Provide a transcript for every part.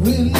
We'll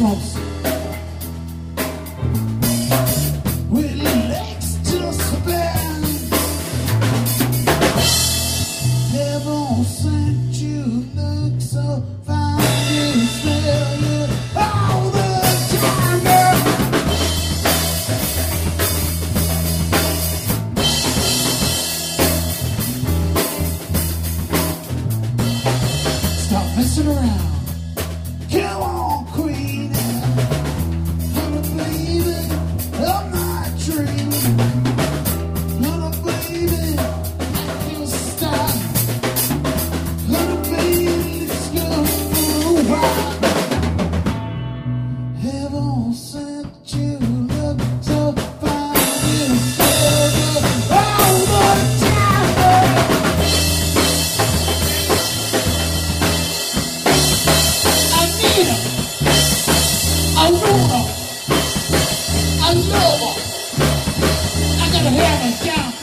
close. With legs just bend. Heaven sent you look so fine, you smell. Aruba, Aruba. I gotta have a sound.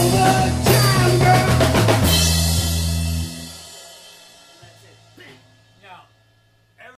Over.